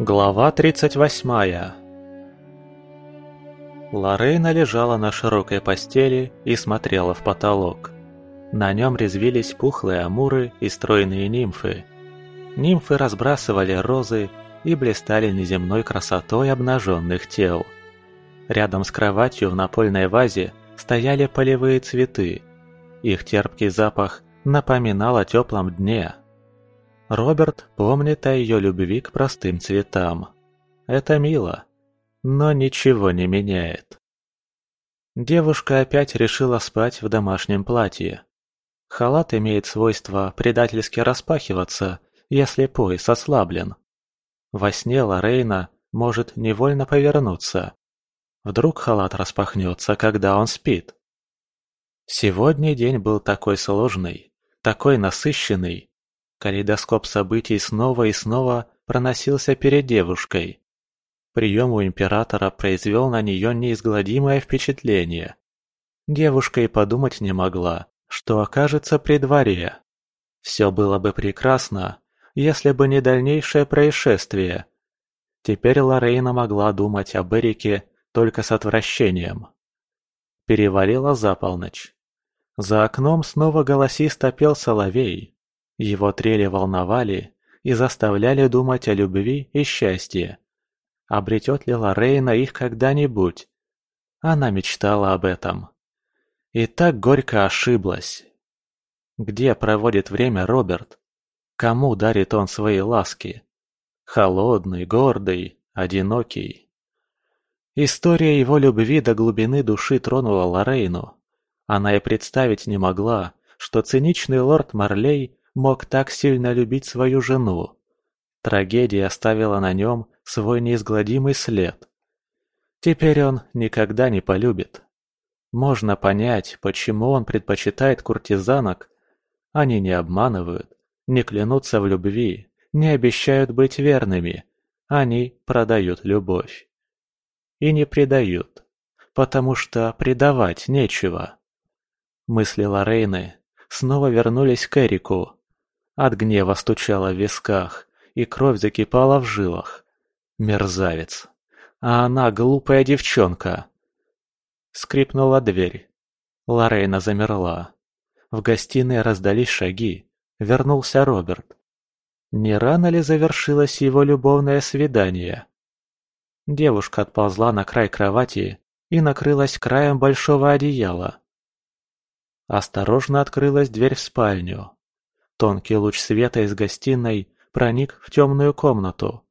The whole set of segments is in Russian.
Глава 38 Лорейна лежала на широкой постели и смотрела в потолок. На нем резвились пухлые амуры и стройные нимфы. Нимфы разбрасывали розы и блистали неземной красотой обнаженных тел. Рядом с кроватью в напольной вазе стояли полевые цветы. Их терпкий запах напоминал о теплом дне. Роберт помнит о ее любви к простым цветам. Это мило, но ничего не меняет. Девушка опять решила спать в домашнем платье. Халат имеет свойство предательски распахиваться, если пояс ослаблен. Во сне Лорейна может невольно повернуться. Вдруг халат распахнется, когда он спит. Сегодня день был такой сложный, такой насыщенный, Калейдоскоп событий снова и снова проносился перед девушкой. Прием у императора произвел на нее неизгладимое впечатление. Девушка и подумать не могла, что окажется при дворе. Все было бы прекрасно, если бы не дальнейшее происшествие. Теперь Лорейна могла думать об Эрике только с отвращением. Перевалила за полночь. За окном снова голосисто пел соловей. Его трели волновали и заставляли думать о любви и счастье. Обретет ли Лорейна их когда-нибудь? Она мечтала об этом. И так горько ошиблась. Где проводит время Роберт? Кому дарит он свои ласки? Холодный, гордый, одинокий. История его любви до глубины души тронула Лорейну. Она и представить не могла, что циничный лорд Марлей мог так сильно любить свою жену. Трагедия оставила на нем свой неизгладимый след. Теперь он никогда не полюбит. Можно понять, почему он предпочитает куртизанок. Они не обманывают, не клянутся в любви, не обещают быть верными. Они продают любовь. И не предают, потому что предавать нечего. Мысли Лорейны снова вернулись к Эрику. От гнева стучало в висках, и кровь закипала в жилах. Мерзавец. А она глупая девчонка. Скрипнула дверь. Лорейна замерла. В гостиной раздались шаги. Вернулся Роберт. Не рано ли завершилось его любовное свидание? Девушка отползла на край кровати и накрылась краем большого одеяла. Осторожно открылась дверь в спальню. Тонкий луч света из гостиной проник в темную комнату.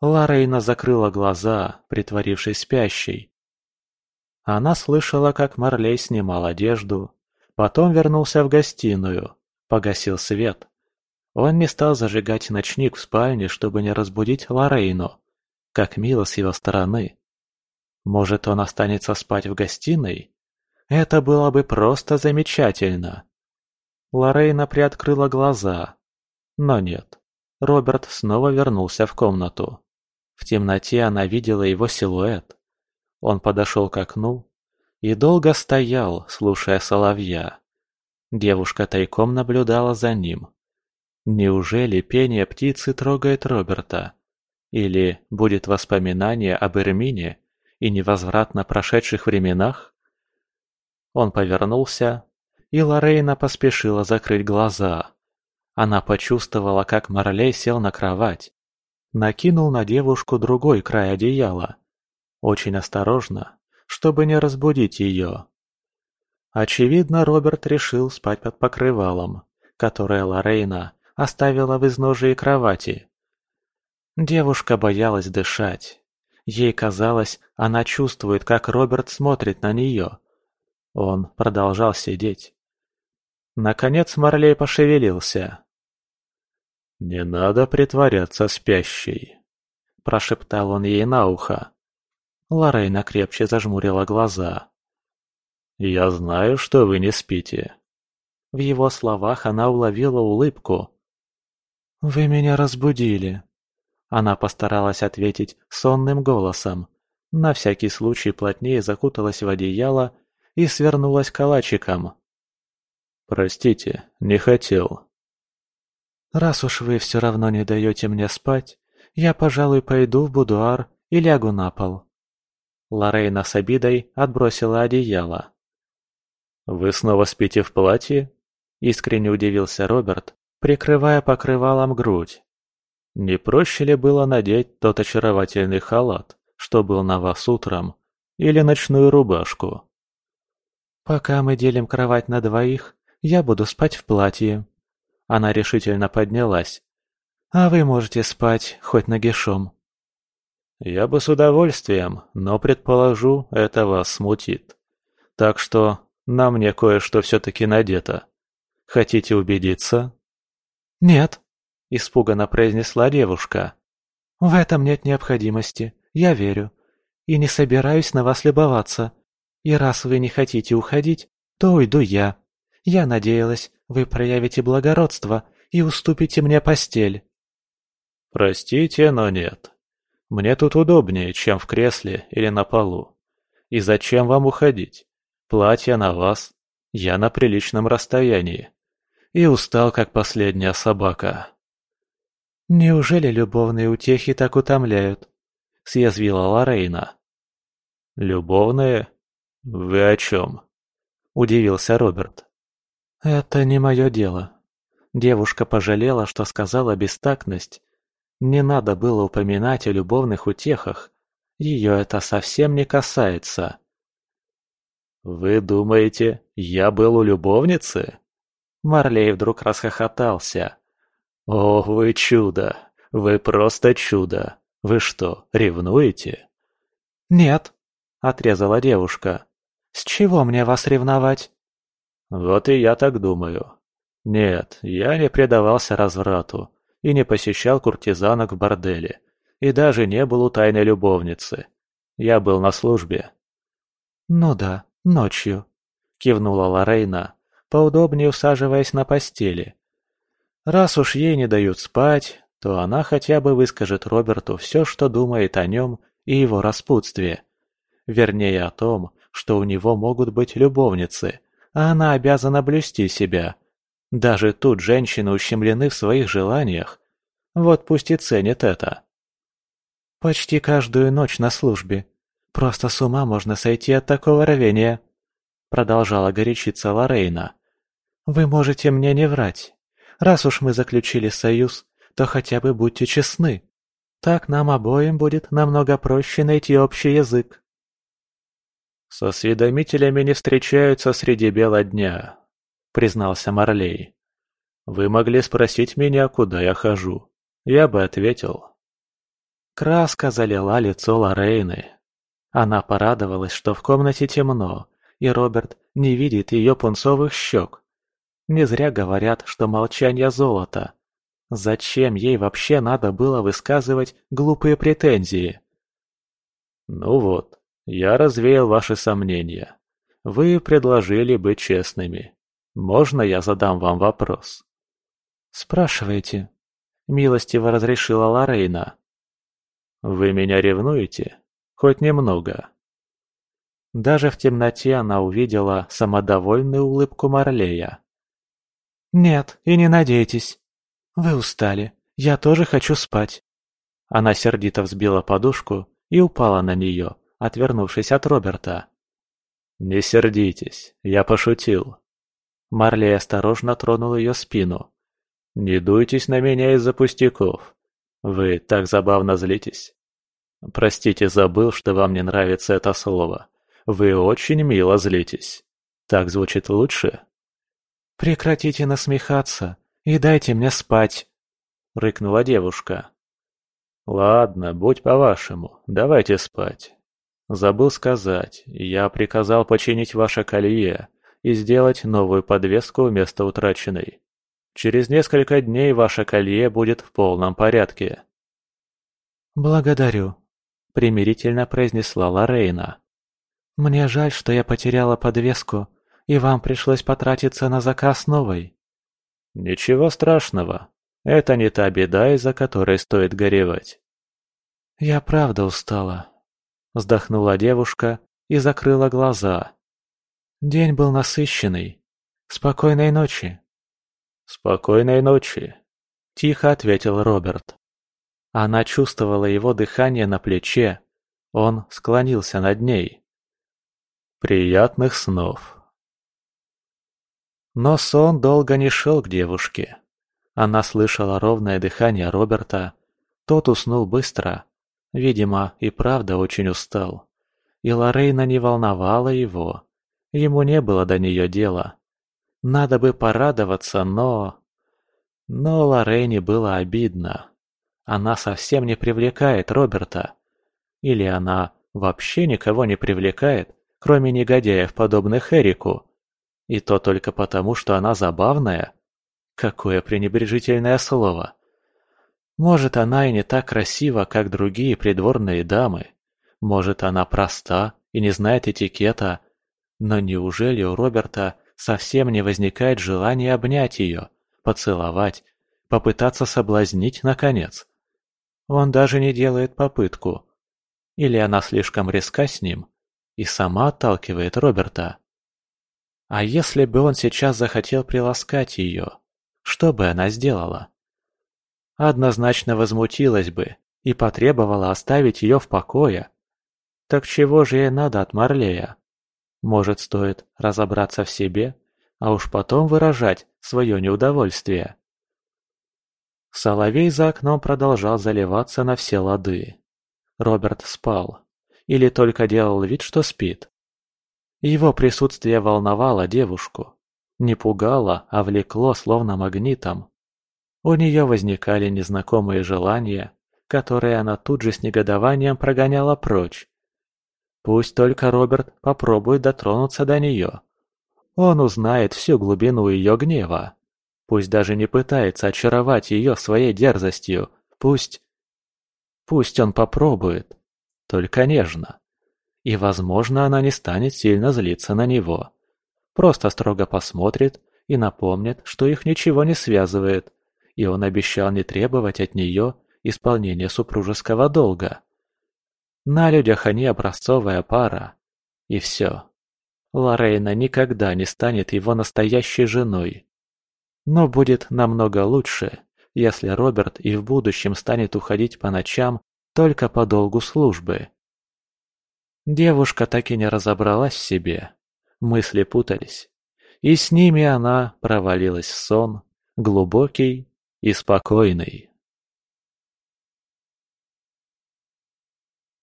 Лорейна закрыла глаза, притворившись спящей. Она слышала, как Марлей снимал одежду, потом вернулся в гостиную, погасил свет. Он не стал зажигать ночник в спальне, чтобы не разбудить Лорейну. Как мило с его стороны. Может, он останется спать в гостиной? Это было бы просто замечательно. Лорейна приоткрыла глаза. Но нет. Роберт снова вернулся в комнату. В темноте она видела его силуэт. Он подошел к окну и долго стоял, слушая соловья. Девушка тайком наблюдала за ним. Неужели пение птицы трогает Роберта? Или будет воспоминание об Эрмине и невозвратно прошедших временах? Он повернулся и Лорейна поспешила закрыть глаза. Она почувствовала, как Марлей сел на кровать. Накинул на девушку другой край одеяла. Очень осторожно, чтобы не разбудить ее. Очевидно, Роберт решил спать под покрывалом, которое Лорейна оставила в изножии кровати. Девушка боялась дышать. Ей казалось, она чувствует, как Роберт смотрит на нее. Он продолжал сидеть. Наконец Марлей пошевелился. «Не надо притворяться спящей», – прошептал он ей на ухо. Лорейна крепче зажмурила глаза. «Я знаю, что вы не спите». В его словах она уловила улыбку. «Вы меня разбудили». Она постаралась ответить сонным голосом. На всякий случай плотнее закуталась в одеяло и свернулась калачиком. «Простите, не хотел». «Раз уж вы все равно не даете мне спать, Я, пожалуй, пойду в будуар и лягу на пол». Лорейна с обидой отбросила одеяло. «Вы снова спите в платье?» – искренне удивился Роберт, прикрывая покрывалом грудь. «Не проще ли было надеть тот очаровательный халат, что был на вас утром, или ночную рубашку?» «Пока мы делим кровать на двоих, я буду спать в платье». Она решительно поднялась. «А вы можете спать хоть нагишом». «Я бы с удовольствием, но, предположу, это вас смутит. Так что на мне кое-что все-таки надето. Хотите убедиться?» «Нет», — испуганно произнесла девушка. «В этом нет необходимости, я верю. И не собираюсь на вас любоваться. И раз вы не хотите уходить, то уйду я. Я надеялась, вы проявите благородство и уступите мне постель». «Простите, но нет. Мне тут удобнее, чем в кресле или на полу. И зачем вам уходить? Платье на вас, я на приличном расстоянии. И устал, как последняя собака. «Неужели любовные утехи так утомляют?» — съязвила Лорейна. «Любовные? Вы о чем?» — удивился Роберт. «Это не мое дело». Девушка пожалела, что сказала бестактность. Не надо было упоминать о любовных утехах. Ее это совсем не касается. «Вы думаете, я был у любовницы?» Марлей вдруг расхохотался. «О, вы чудо! Вы просто чудо! Вы что, ревнуете?» «Нет», — отрезала девушка. «С чего мне вас ревновать?» «Вот и я так думаю. Нет, я не предавался разврату и не посещал куртизанок в борделе, и даже не был у тайной любовницы. Я был на службе». «Ну да, ночью», — кивнула Лорейна, поудобнее усаживаясь на постели. Раз уж ей не дают спать, то она хотя бы выскажет Роберту все, что думает о нем и его распутстве. Вернее, о том, что у него могут быть любовницы, а она обязана блюсти себя. Даже тут женщины ущемлены в своих желаниях. Вот пусть и ценит это. Почти каждую ночь на службе. Просто с ума можно сойти от такого рвения. Продолжала горячиться Лорейна. Вы можете мне не врать. Раз уж мы заключили союз, то хотя бы будьте честны. Так нам обоим будет намного проще найти общий язык. «Со осведомителями не встречаются среди бела дня», — признался Марлей. «Вы могли спросить меня, куда я хожу. Я бы ответил». Краска залила лицо Лорейны. Она порадовалась, что в комнате темно, и Роберт не видит ее пунцовых щек. Не зря говорят, что молчание золото. Зачем ей вообще надо было высказывать глупые претензии? Ну вот, я развеял ваши сомнения. Вы предложили быть честными. Можно я задам вам вопрос? Спрашивайте. Милостиво разрешила Лорейна. Вы меня ревнуете? Хоть немного. Даже в темноте она увидела самодовольную улыбку Марлея. «Нет, и не надейтесь. Вы устали. Я тоже хочу спать». Она сердито взбила подушку и упала на нее, отвернувшись от Роберта. «Не сердитесь, я пошутил». Марли осторожно тронул ее спину. «Не дуйтесь на меня из-за пустяков. Вы так забавно злитесь. Простите, забыл, что вам не нравится это слово. Вы очень мило злитесь. Так звучит лучше?» «Прекратите насмехаться и дайте мне спать!» — рыкнула девушка. «Ладно, будь по-вашему, давайте спать. Забыл сказать, я приказал починить ваше колье и сделать новую подвеску вместо утраченной. Через несколько дней ваше колье будет в полном порядке». «Благодарю», — примирительно произнесла Лорейна. «Мне жаль, что я потеряла подвеску, и вам пришлось потратиться на заказ новой». «Ничего страшного. Это не та беда, из-за которой стоит горевать». «Я правда устала», — вздохнула девушка и закрыла глаза. «День был насыщенный. Спокойной ночи». «Спокойной ночи», — тихо ответил Роберт. Она чувствовала его дыхание на плече. Он склонился над ней. «Приятных снов!» Но сон долго не шел к девушке. Она слышала ровное дыхание Роберта. Тот уснул быстро. Видимо, и правда очень устал. И Лорейна не волновала его. Ему не было до нее дела. Надо бы порадоваться, но... Но Лорейне было обидно. Она совсем не привлекает Роберта. Или она вообще никого не привлекает, кроме негодяев, подобных Эрику. И то только потому, что она забавная. Какое пренебрежительное слово. Может, она и не так красива, как другие придворные дамы. Может, она проста и не знает этикета. Но неужели у Роберта совсем не возникает желания обнять ее, поцеловать, попытаться соблазнить, наконец? Он даже не делает попытку. Или она слишком резка с ним и сама отталкивает Роберта. А если бы он сейчас захотел приласкать ее, что бы она сделала? Однозначно возмутилась бы и потребовала оставить ее в покое. Так чего же ей надо от Марлея? Может, стоит разобраться в себе, а уж потом выражать свое неудовольствие. Соловей за окном продолжал заливаться на все лады. Роберт спал. Или только делал вид, что спит. Его присутствие волновало девушку. Не пугало, а влекло словно магнитом. У нее возникали незнакомые желания, которые она тут же с негодованием прогоняла прочь. Пусть только Роберт попробует дотронуться до нее. Он узнает всю глубину ее гнева. Пусть даже не пытается очаровать ее своей дерзостью. Пусть... Пусть он попробует. Только нежно. И, возможно, она не станет сильно злиться на него. Просто строго посмотрит и напомнит, что их ничего не связывает, и он обещал не требовать от нее исполнения супружеского долга. На людях они образцовая пара. И все. Лорейна никогда не станет его настоящей женой. Но будет намного лучше, если Роберт и в будущем станет уходить по ночам только по долгу службы. Девушка так и не разобралась в себе. Мысли путались. И с ними она провалилась в сон, глубокий и спокойный.